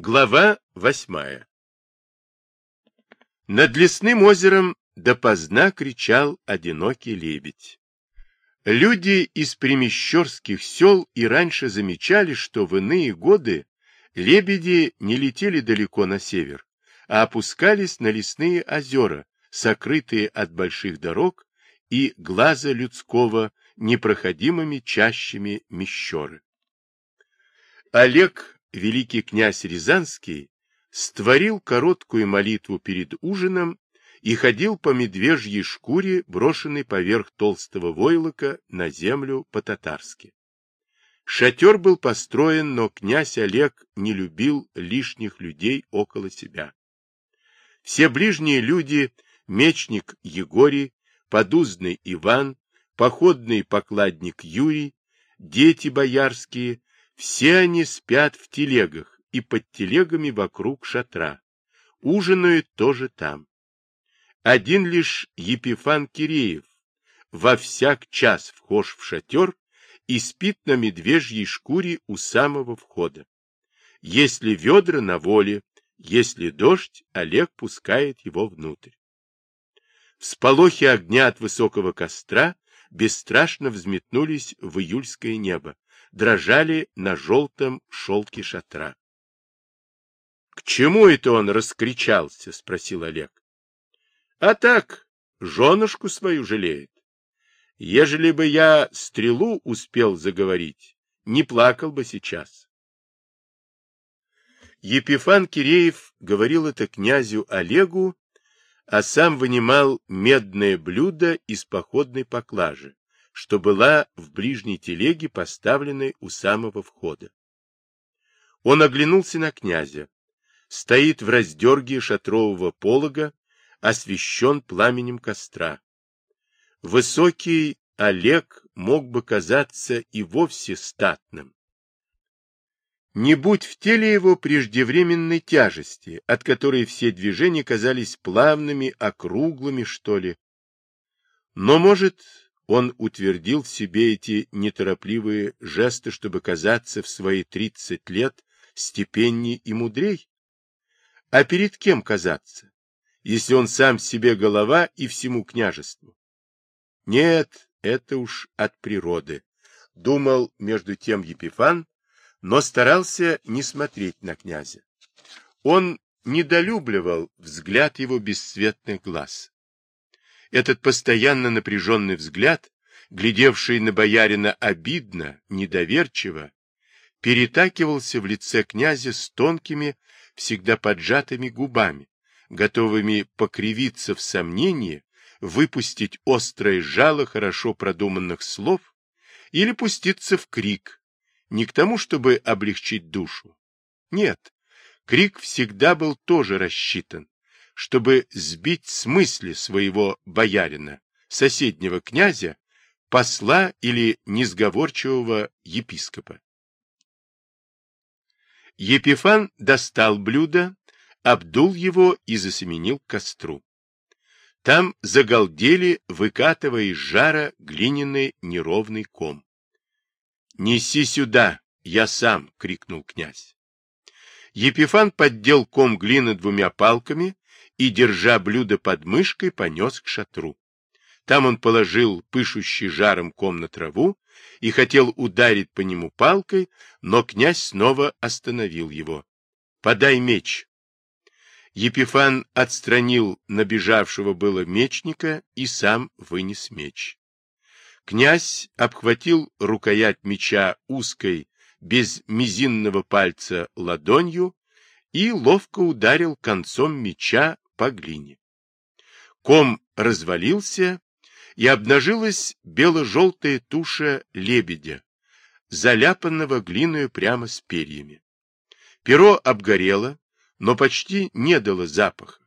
Глава восьмая Над лесным озером допоздна кричал одинокий лебедь. Люди из примещерских сел и раньше замечали, что в иные годы лебеди не летели далеко на север, а опускались на лесные озера, сокрытые от больших дорог и глаза людского непроходимыми чащами мещеры. Олег великий князь Рязанский створил короткую молитву перед ужином и ходил по медвежьей шкуре, брошенной поверх толстого войлока на землю по-татарски. Шатер был построен, но князь Олег не любил лишних людей около себя. Все ближние люди, мечник Егорий, подузный Иван, походный покладник Юрий, дети боярские, все они спят в телегах и под телегами вокруг шатра. Ужинают тоже там. Один лишь Епифан Киреев во всяк час вхож в шатер и спит на медвежьей шкуре у самого входа. Если ведра на воле, если дождь, Олег пускает его внутрь. Всполохи огня от высокого костра бесстрашно взметнулись в июльское небо, дрожали на желтом шелке шатра. — К чему это он раскричался? — спросил Олег. — А так, женушку свою жалеет. Ежели бы я стрелу успел заговорить, не плакал бы сейчас. Епифан Киреев говорил это князю Олегу, а сам вынимал медное блюдо из походной поклажи, что была в ближней телеге, поставленной у самого входа. Он оглянулся на князя. Стоит в раздерге шатрового полога, освещен пламенем костра. Высокий Олег мог бы казаться и вовсе статным. Не будь в теле его преждевременной тяжести, от которой все движения казались плавными, округлыми, что ли. Но, может, он утвердил в себе эти неторопливые жесты, чтобы казаться в свои тридцать лет степенней и мудрей? А перед кем казаться, если он сам себе голова и всему княжеству? Нет, это уж от природы, думал между тем Епифан, но старался не смотреть на князя. Он недолюбливал взгляд его бесцветных глаз. Этот постоянно напряженный взгляд, глядевший на боярина обидно, недоверчиво, перетакивался в лице князя с тонкими, всегда поджатыми губами, готовыми покривиться в сомнении, выпустить острое жало хорошо продуманных слов или пуститься в крик, не к тому, чтобы облегчить душу. Нет, крик всегда был тоже рассчитан, чтобы сбить с мысли своего боярина, соседнего князя, посла или несговорчивого епископа. Епифан достал блюдо, обдул его и засеменил к костру. Там загалдели, выкатывая из жара глиняный неровный ком. — Неси сюда, я сам! — крикнул князь. Епифан поддел ком глины двумя палками и, держа блюдо под мышкой, понес к шатру. Там он положил пышущий жаром ком на траву и хотел ударить по нему палкой, но князь снова остановил его. — Подай меч. Епифан отстранил набежавшего было мечника и сам вынес меч. Князь обхватил рукоять меча узкой, без мизинного пальца ладонью и ловко ударил концом меча по глине. Ком развалился, и обнажилась бело-желтая туша лебедя, заляпанного глиною прямо с перьями. Перо обгорело, но почти не дало запаха.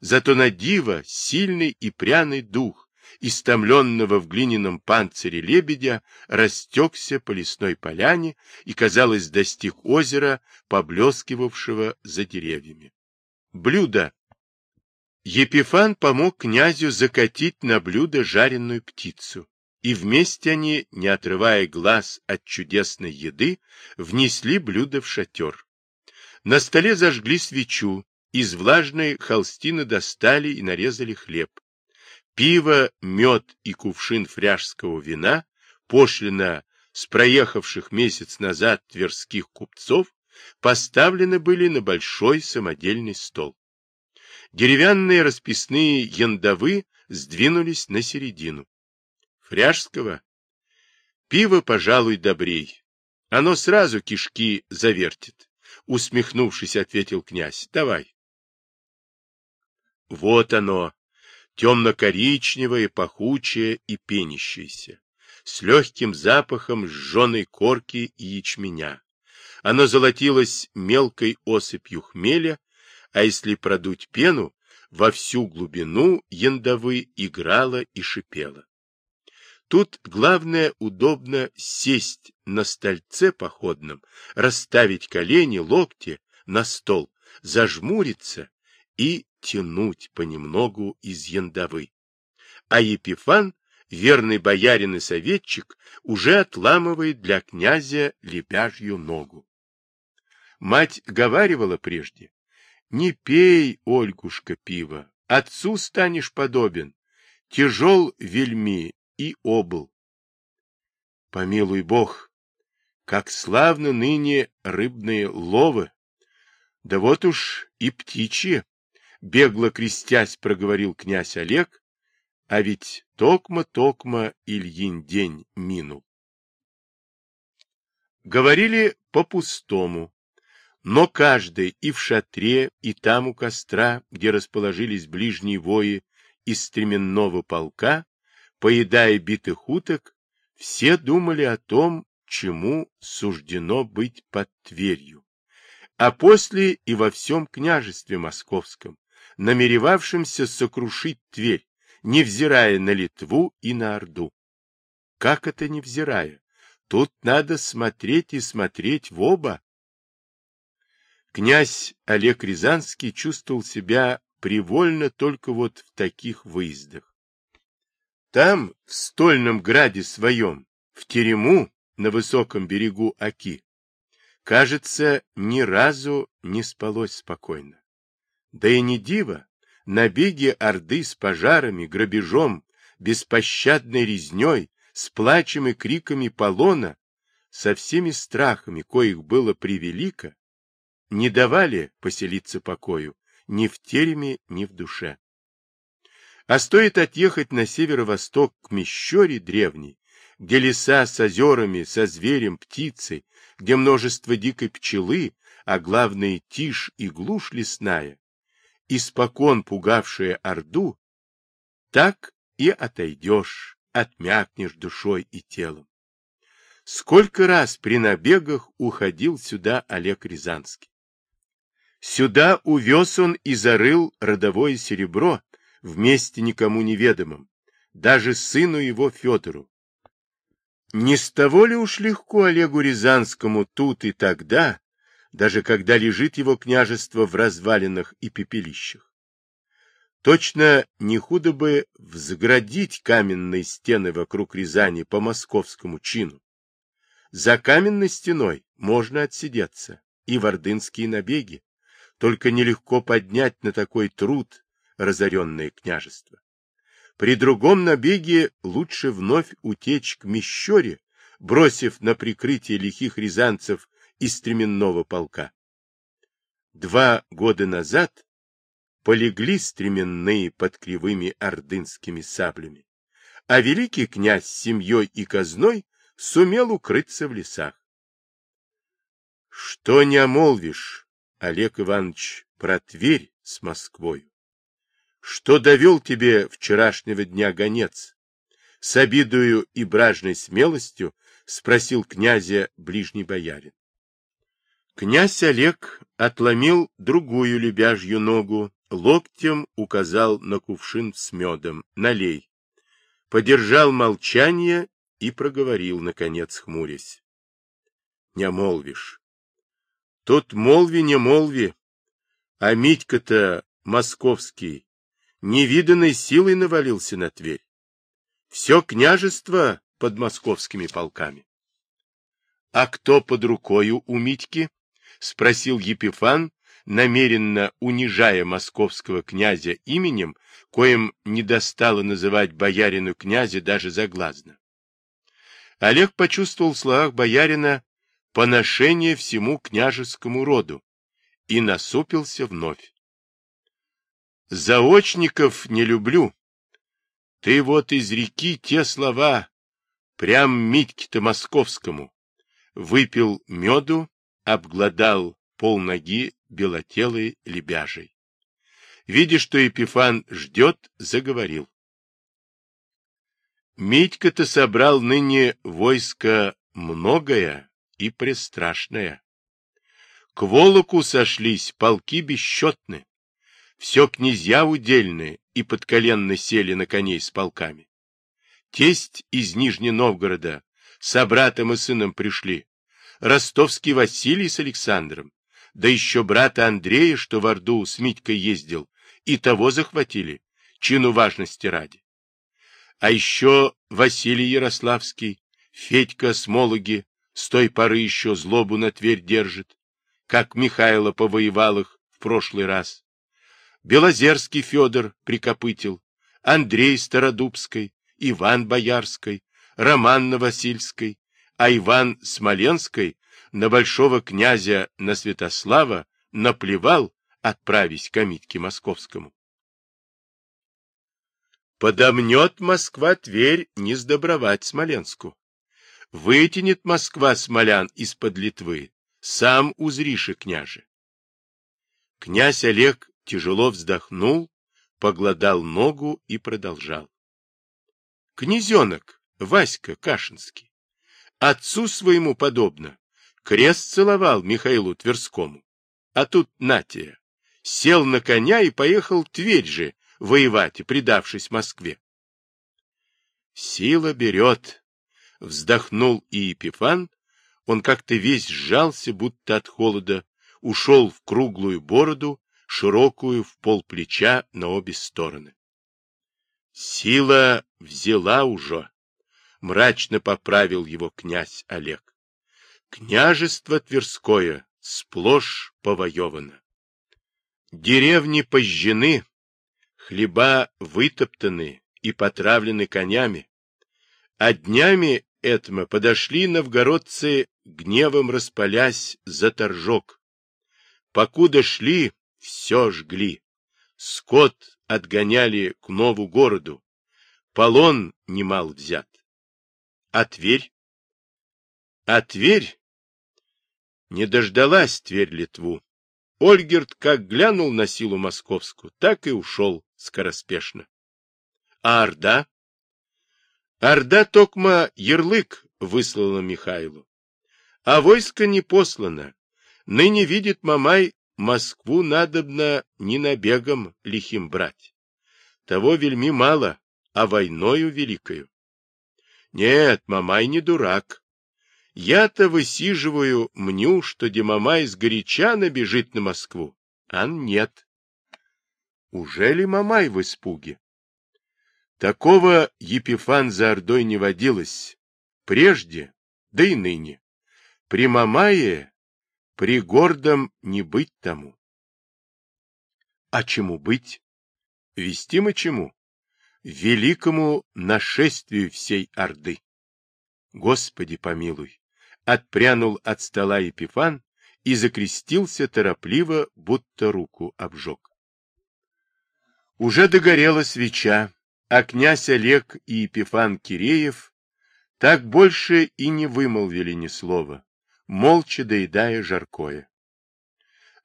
Зато на диво сильный и пряный дух, истомленного в глиняном панцире лебедя, растекся по лесной поляне и, казалось, достиг озера, поблескивавшего за деревьями. Блюдо Епифан помог князю закатить на блюдо жареную птицу, и вместе они, не отрывая глаз от чудесной еды, внесли блюдо в шатер. На столе зажгли свечу, из влажной холстины достали и нарезали хлеб. Пиво, мед и кувшин фряжского вина, пошлина с проехавших месяц назад тверских купцов, поставлены были на большой самодельный стол. Деревянные расписные яндовы сдвинулись на середину. Фряжского? Пиво, пожалуй, добрей. Оно сразу кишки завертит. Усмехнувшись, ответил князь. Давай. Вот оно, темно-коричневое, пахучее и пенящееся, с легким запахом сжженной корки и ячменя. Оно золотилось мелкой осыпью хмеля, а если продуть пену, во всю глубину яндовы играла и шипела. Тут главное удобно сесть на стольце походном, расставить колени, локти на стол, зажмуриться и тянуть понемногу из яндовы. А Епифан, верный боярин и советчик, уже отламывает для князя лебяжью ногу. Мать говаривала прежде, не пей, Ольгушка, пиво, отцу станешь подобен, тяжел вельми и обл. Помилуй бог, как славно ныне рыбные ловы, да вот уж и птичьи, бегло крестясь, проговорил князь Олег, а ведь токма-токма Ильин день минул. Говорили по-пустому, но каждый и в шатре, и там у костра, где расположились ближние вои из стременного полка, поедая битых уток, все думали о том, чему суждено быть под Тверью, а после и во всем княжестве московском, намеревавшимся сокрушить Тверь, невзирая на Литву и на Орду. Как это невзирая? Тут надо смотреть и смотреть в оба. Князь Олег Рязанский чувствовал себя привольно только вот в таких выездах. Там, в стольном граде своем, в терему на высоком берегу Оки, кажется, ни разу не спалось спокойно. Да и не диво, набеги Орды с пожарами, грабежом, беспощадной резней, с плачем и криками полона, со всеми страхами, коих было превелико, не давали поселиться покою ни в тереме, ни в душе. А стоит отъехать на северо-восток к Мещере древней, где леса с озерами, со зверем, птицей, где множество дикой пчелы, а главное тишь и глушь лесная, испокон пугавшая Орду, так и отойдешь, отмякнешь душой и телом. Сколько раз при набегах уходил сюда Олег Рязанский. Сюда увез он и зарыл родовое серебро вместе никому неведомым, даже сыну его Федору. Не с того ли уж легко Олегу Рязанскому тут и тогда, даже когда лежит его княжество в развалинах и пепелищах? Точно не худо бы взградить каменные стены вокруг Рязани по московскому чину. За каменной стеной можно отсидеться и в ордынские набеги, только нелегко поднять на такой труд разоренное княжество. При другом набеге лучше вновь утечь к Мещере, бросив на прикрытие лихих рязанцев из стременного полка. Два года назад полегли стременные под кривыми ордынскими саблями, а великий князь с семьей и казной сумел укрыться в лесах. Что не омолвишь, Олег Иванович, про Тверь с Москвою. Что довел тебе вчерашнего дня гонец? С обидою и бражной смелостью спросил князя ближний боярин. Князь Олег отломил другую любяжью ногу, локтем указал на кувшин с медом. Налей. Подержал молчание и проговорил, наконец, хмурясь. Не молвишь. Тут молви не молви, а Митька-то московский невиданной силой навалился на Тверь. Все княжество под московскими полками. А кто под рукою у Митьки? — спросил Епифан, намеренно унижая московского князя именем, коим не достало называть боярину князя даже заглазно. Олег почувствовал в словах боярина поношение всему княжескому роду и насупился вновь. Заочников не люблю. Ты вот из реки те слова, прям Митьке-то московскому. Выпил меду, обглодал полноги белотелой лебяжей. Видя, что Епифан ждет, заговорил. Митька-то собрал ныне войско многое и престрашное. К Волоку сошлись полки бесчетны. Все князья удельные и подколенно сели на коней с полками. Тесть из Нижнего Новгорода с братом и сыном пришли. Ростовский Василий с Александром, да еще брата Андрея, что в Орду с Митькой ездил, и того захватили, чину важности ради. А еще Василий Ярославский, Федька Смологи, с той поры еще злобу на Тверь держит, как Михайло повоевал их в прошлый раз. Белозерский Федор прикопытил, Андрей Стародубской, Иван Боярской, Роман Новосильской, а Иван Смоленской на большого князя на Святослава наплевал, отправись к Амитке Московскому. Подомнет Москва Тверь не сдобровать Смоленску. Вытянет Москва смолян из-под Литвы, сам узришь и княже. Князь Олег тяжело вздохнул, погладал ногу и продолжал. Князенок Васька Кашинский, отцу своему подобно, крест целовал Михаилу Тверскому, а тут Натия сел на коня и поехал Тверь же воевать, предавшись Москве. Сила берет, вздохнул и Епифан, он как-то весь сжался, будто от холода, ушел в круглую бороду, широкую в пол плеча на обе стороны. Сила взяла уже, мрачно поправил его князь Олег. Княжество Тверское сплошь повоевано. Деревни пожжены, хлеба вытоптаны и потравлены конями, а днями этому подошли новгородцы, гневом распалясь за торжок. Покуда шли, все жгли. Скот отгоняли к нову городу. Полон немал взят. А Тверь? А Тверь? Не дождалась Тверь Литву. Ольгерт как глянул на силу московскую, так и ушел скороспешно. А Орда? Орда токма ярлык выслала Михайлу. А войско не послано. Ныне видит Мамай, Москву надобно не набегом лихим брать. Того вельми мало, а войною великою. Нет, Мамай не дурак. Я-то высиживаю мню, что Демамай сгоряча набежит на Москву, а нет. Уже ли Мамай в испуге? Такого Епифан за Ордой не водилось. Прежде, да и ныне. При Мамае, при гордом не быть тому. А чему быть? Вести мы чему? Великому нашествию всей Орды. Господи помилуй! Отпрянул от стола Епифан и закрестился торопливо, будто руку обжег. Уже догорела свеча, а князь Олег и Епифан Киреев так больше и не вымолвили ни слова, молча доедая жаркое.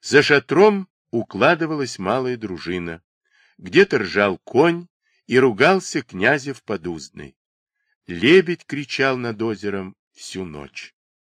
За шатром укладывалась малая дружина, где-то ржал конь и ругался князев подуздный. Лебедь кричал над озером всю ночь.